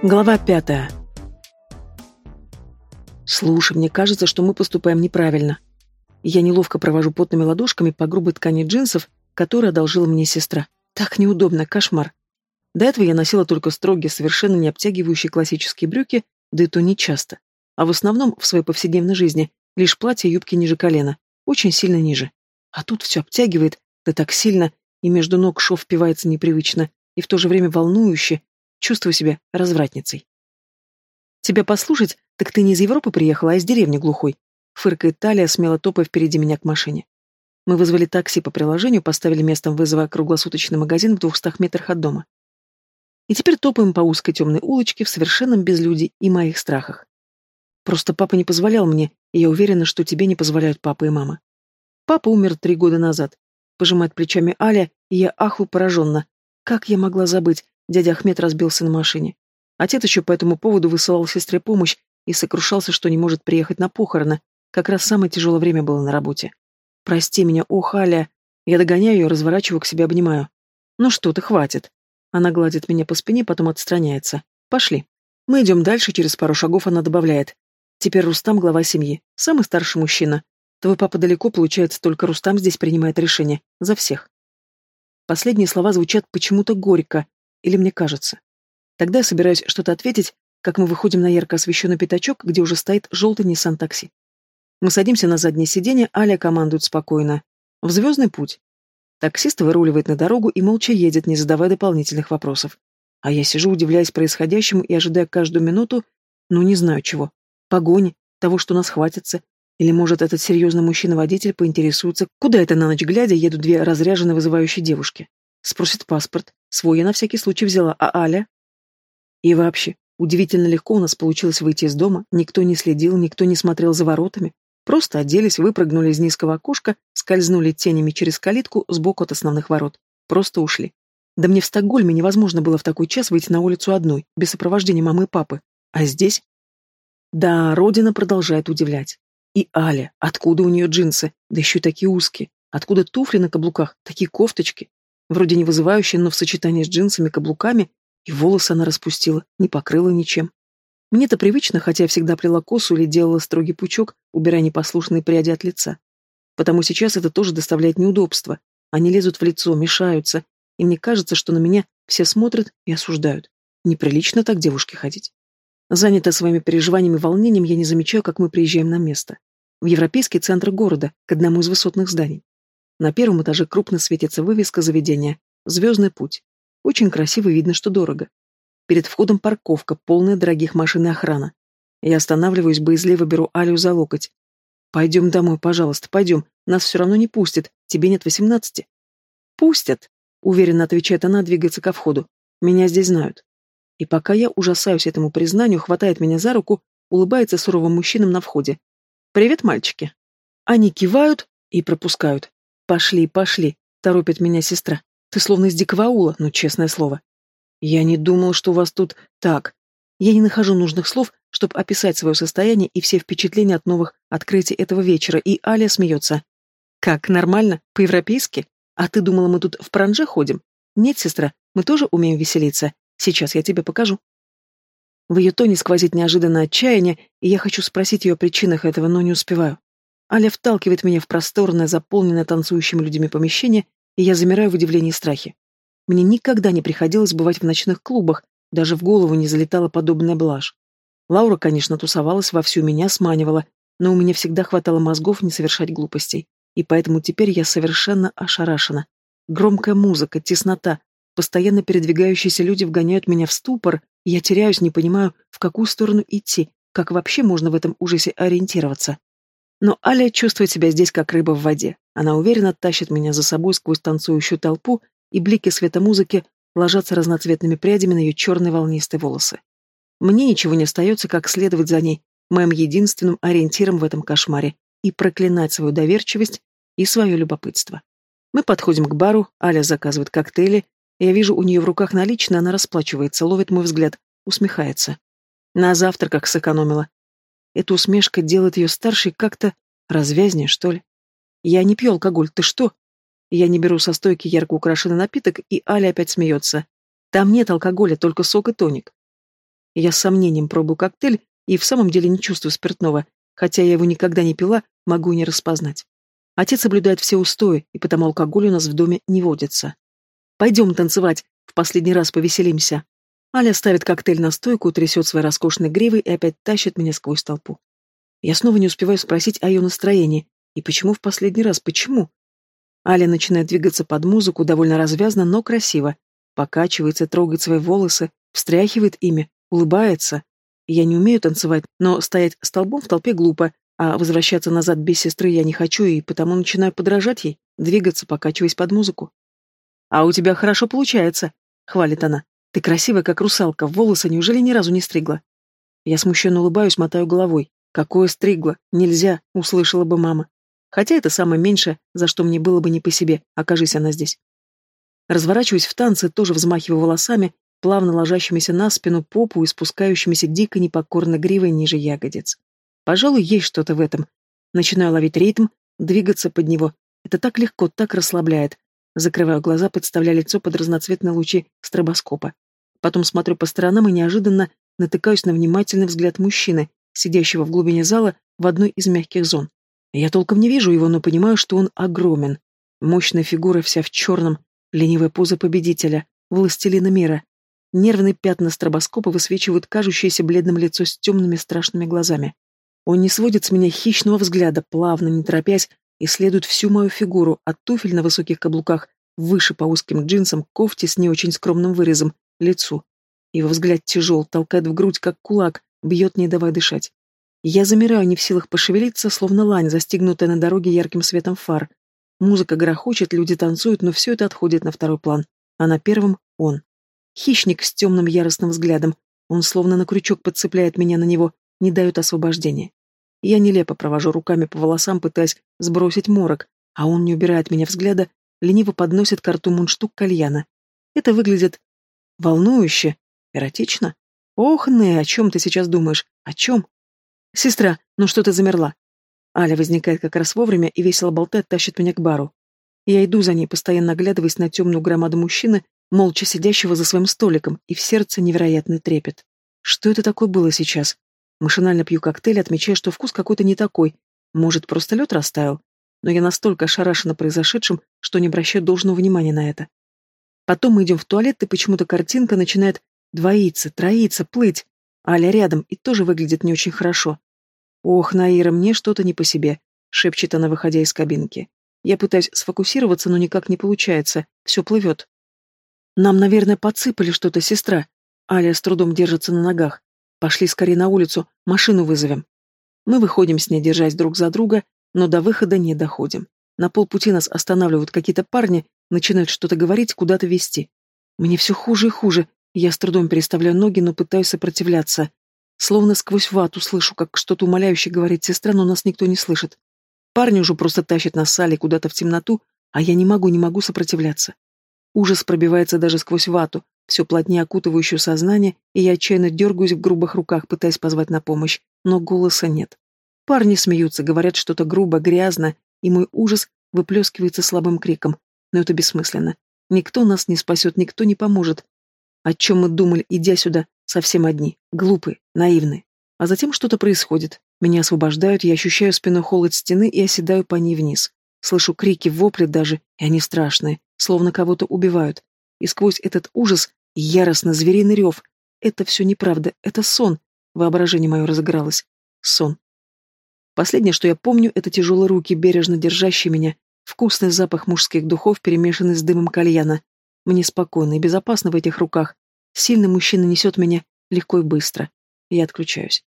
Глава пятая. Слушай, мне кажется, что мы поступаем неправильно. Я неловко провожу потными ладошками по грубой ткани джинсов, которые одолжила мне сестра. Так неудобно, кошмар. До этого я носила только строгие, совершенно не обтягивающие классические брюки, да и то не часто. А в основном в своей повседневной жизни лишь платье и юбки ниже колена, очень сильно ниже. А тут все обтягивает, да так сильно, и между ног шов впивается непривычно, и в то же время волнующе, чувствую себя развратницей. Тебя послушать, так ты не из Европы приехала, а из деревни глухой. Фыркает Талия, смело топая впереди меня к машине. Мы вызвали такси по приложению, поставили местом вызова круглосуточный магазин в двухстах метрах от дома. И теперь топаем по узкой темной улочке в совершенном безлюдии и моих страхах. Просто папа не позволял мне, и я уверена, что тебе не позволяют папа и мама. Папа умер три года назад. Пожимает плечами Аля, и я аху пораженно. Как я могла забыть? Дядя Ахмед разбился на машине. Отец еще по этому поводу высылал сестре помощь и сокрушался, что не может приехать на похороны. Как раз самое тяжелое время было на работе. «Прости меня, ох, Аля!» Я догоняю ее, разворачиваю к себе, обнимаю. «Ну что ты, хватит!» Она гладит меня по спине, потом отстраняется. «Пошли». Мы идем дальше, через пару шагов она добавляет. «Теперь Рустам глава семьи, самый старший мужчина. Твой папа далеко, получается, только Рустам здесь принимает решение. За всех». Последние слова звучат почему-то горько, или мне кажется. Тогда собираюсь что-то ответить, как мы выходим на ярко освещенный пятачок, где уже стоит желтый Nissan такси. Мы садимся на заднее сиденье, Аля командует спокойно. В звездный путь. Таксист выруливает на дорогу и молча едет, не задавая дополнительных вопросов. А я сижу, удивляясь происходящему и ожидая каждую минуту, ну не знаю чего. Погони, того, что нас хватится. Или, может, этот серьезный мужчина-водитель поинтересуется, куда это на ночь глядя едут две разряженные вызывающие девушки. Спросит паспорт. Свой я на всякий случай взяла, а Аля? И вообще, удивительно легко у нас получилось выйти из дома, никто не следил, никто не смотрел за воротами. Просто оделись, выпрыгнули из низкого окошка, скользнули тенями через калитку сбоку от основных ворот. Просто ушли. Да мне в Стокгольме невозможно было в такой час выйти на улицу одной, без сопровождения мамы и папы. А здесь? Да, родина продолжает удивлять. И Аля, откуда у нее джинсы, да еще такие узкие? Откуда туфли на каблуках, такие кофточки? Вроде не вызывающие, но в сочетании с джинсами, каблуками, и волосы она распустила, не покрыла ничем. Мне-то привычно, хотя я всегда плела косу или делала строгий пучок, убирая непослушные пряди от лица. Потому сейчас это тоже доставляет неудобства. Они лезут в лицо, мешаются, и мне кажется, что на меня все смотрят и осуждают. Неприлично так девушке ходить. Занятая своими переживаниями и волнением, я не замечаю, как мы приезжаем на место. В европейский центр города, к одному из высотных зданий. На первом этаже крупно светится вывеска заведения «Звездный путь». Очень красиво видно, что дорого. Перед входом парковка, полная дорогих машин и охрана. Я останавливаюсь, боязливо беру Алю за локоть. «Пойдем домой, пожалуйста, пойдем. Нас все равно не пустят. Тебе нет восемнадцати». «Пустят», — уверенно отвечает она, двигается ко входу. «Меня здесь знают». И пока я ужасаюсь этому признанию, хватает меня за руку, улыбается суровым мужчинам на входе. «Привет, мальчики». Они кивают и пропускают. «Пошли, пошли», — торопит меня сестра. «Ты словно из дикого аула, ну, честное слово». «Я не думал, что у вас тут так». Я не нахожу нужных слов, чтобы описать свое состояние и все впечатления от новых открытий этого вечера, и Аля смеется. «Как, нормально? По-европейски? А ты думала, мы тут в пранже ходим? Нет, сестра, мы тоже умеем веселиться. Сейчас я тебе покажу». В ее тоне сквозит неожиданное отчаяние, и я хочу спросить ее о причинах этого, но не успеваю. Аля вталкивает меня в просторное, заполненное танцующими людьми помещение, и я замираю в удивлении и страхе. Мне никогда не приходилось бывать в ночных клубах, даже в голову не залетала подобная блажь. Лаура, конечно, тусовалась вовсю, меня сманивала, но у меня всегда хватало мозгов не совершать глупостей, и поэтому теперь я совершенно ошарашена. Громкая музыка, теснота, постоянно передвигающиеся люди вгоняют меня в ступор, и я теряюсь, не понимаю, в какую сторону идти, как вообще можно в этом ужасе ориентироваться. Но Аля чувствует себя здесь как рыба в воде. Она уверенно тащит меня за собой сквозь танцующую толпу, и блики света музыки ложатся разноцветными прядями на ее черные волнистые волосы. Мне ничего не остается, как следовать за ней, моим единственным ориентиром в этом кошмаре, и проклинать свою доверчивость и свое любопытство. Мы подходим к бару, Аля заказывает коктейли, я вижу у нее в руках наличные, она расплачивается, ловит мой взгляд, усмехается. На завтраках сэкономила. Эта усмешка делает ее старшей как-то развязнее, что ли. Я не пью алкоголь, ты что? Я не беру со стойки ярко украшенный напиток, и Аля опять смеется. Там нет алкоголя, только сок и тоник. Я с сомнением пробую коктейль и в самом деле не чувствую спиртного, хотя я его никогда не пила, могу не распознать. Отец соблюдает все устои, и потому алкоголь у нас в доме не водится. Пойдем танцевать, в последний раз повеселимся. Аля ставит коктейль на стойку, трясет своей роскошной гривой и опять тащит меня сквозь толпу. Я снова не успеваю спросить о ее настроении. И почему в последний раз? Почему? Аля начинает двигаться под музыку довольно развязно, но красиво. Покачивается, трогает свои волосы, встряхивает ими, улыбается. Я не умею танцевать, но стоять столбом в толпе глупо, а возвращаться назад без сестры я не хочу, и потому начинаю подражать ей, двигаться, покачиваясь под музыку. «А у тебя хорошо получается», — хвалит она. «Ты красивая, как русалка, волосы неужели ни разу не стригла?» Я смущенно улыбаюсь, мотаю головой. «Какое стригло? Нельзя!» — услышала бы мама. Хотя это самое меньшее, за что мне было бы не по себе, окажись она здесь. Разворачиваюсь в танце, тоже взмахиваю волосами, плавно ложащимися на спину попу и спускающимися дико непокорно гривой ниже ягодиц. Пожалуй, есть что-то в этом. Начинаю ловить ритм, двигаться под него. Это так легко, так расслабляет. Закрываю глаза, подставляя лицо под разноцветные лучи стробоскопа. Потом смотрю по сторонам и неожиданно натыкаюсь на внимательный взгляд мужчины, сидящего в глубине зала в одной из мягких зон. Я толком не вижу его, но понимаю, что он огромен. Мощная фигура вся в черном, ленивая поза победителя, властелина мира. Нервные пятна стробоскопа высвечивают кажущееся бледным лицо с темными страшными глазами. Он не сводит с меня хищного взгляда, плавно, не торопясь, исследует всю мою фигуру, от туфель на высоких каблуках, выше по узким джинсам, кофте с не очень скромным вырезом, лицу. Его взгляд тяжел, толкает в грудь, как кулак, бьет, не давая дышать. Я замираю, не в силах пошевелиться, словно лань, застигнутая на дороге ярким светом фар. Музыка грохочет, люди танцуют, но все это отходит на второй план. А на первом — он. Хищник с темным яростным взглядом. Он словно на крючок подцепляет меня на него, не дает освобождения. Я нелепо провожу руками по волосам, пытаясь сбросить морок, а он не убирает меня взгляда, лениво подносит к рту мундштук кальяна. Это выглядит волнующе, эротично. Ох, не, о чем ты сейчас думаешь? О чем? «Сестра, ну что ты замерла?» Аля возникает как раз вовремя и весело болтает, тащит меня к бару. Я иду за ней, постоянно оглядываясь на темную громаду мужчины, молча сидящего за своим столиком, и в сердце невероятный трепет. Что это такое было сейчас? Машинально пью коктейль, отмечая, что вкус какой-то не такой. Может, просто лед растаял? Но я настолько ошарашена произошедшим, что не обращаю должного внимания на это. Потом мы идем в туалет, и почему-то картинка начинает двоиться, троиться, плыть. Аля рядом и тоже выглядит не очень хорошо. «Ох, Наира, мне что-то не по себе», — шепчет она, выходя из кабинки. Я пытаюсь сфокусироваться, но никак не получается. Все плывет. «Нам, наверное, подсыпали что-то, сестра». Аля с трудом держится на ногах. «Пошли скорее на улицу, машину вызовем». Мы выходим с ней, держась друг за друга, но до выхода не доходим. На полпути нас останавливают какие-то парни, начинают что-то говорить, куда-то вести. Мне все хуже и хуже, я с трудом переставляю ноги, но пытаюсь сопротивляться. Словно сквозь вату слышу, как что-то умоляюще говорит сестра, но нас никто не слышит. Парни уже просто тащат нас с Али куда-то в темноту, а я не могу, не могу сопротивляться. Ужас пробивается даже сквозь вату, все плотнее окутывающую сознание, и я отчаянно дергаюсь в грубых руках, пытаясь позвать на помощь, но голоса нет. Парни смеются, говорят что-то грубо, грязно, и мой ужас выплескивается слабым криком. Но это бессмысленно. Никто нас не спасет, никто не поможет, о чем мы думали, идя сюда, совсем одни, глупые, наивные. А затем что-то происходит. Меня освобождают, я ощущаю спину холод стены и оседаю по ней вниз. Слышу крики, вопли даже, и они страшные, словно кого-то убивают. И сквозь этот ужас яростно звериный рев. Это все неправда, это сон. Воображение мое разыгралось. Сон. Последнее, что я помню, это тяжелые руки, бережно держащие меня, вкусный запах мужских духов, перемешанный с дымом кальяна, мне спокойно и безопасно в этих руках. Сильный мужчина несет меня легко и быстро. Я отключаюсь.